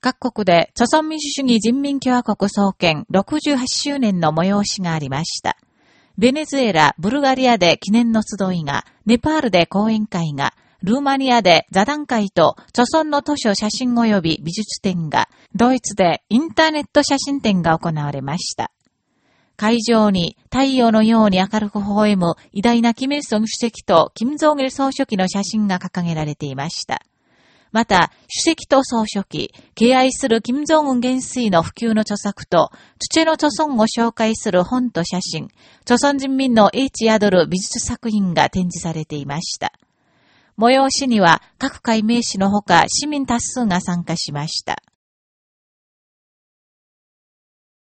各国で、朝鮮民主主義人民共和国創建68周年の催しがありました。ベネズエラ、ブルガリアで記念の集いが、ネパールで講演会が、ルーマニアで座談会と、著村の図書写真及び美術展が、ドイツでインターネット写真展が行われました。会場に太陽のように明るく微笑む偉大なキム・イルソン主席とキム・ジョン・ル総書記の写真が掲げられていました。また、主席と総書記、敬愛する金正恩元帥の普及の著作と、土の著村を紹介する本と写真、著村人民の英知宿る美術作品が展示されていました。催しには各界名士のほか市民多数が参加しました。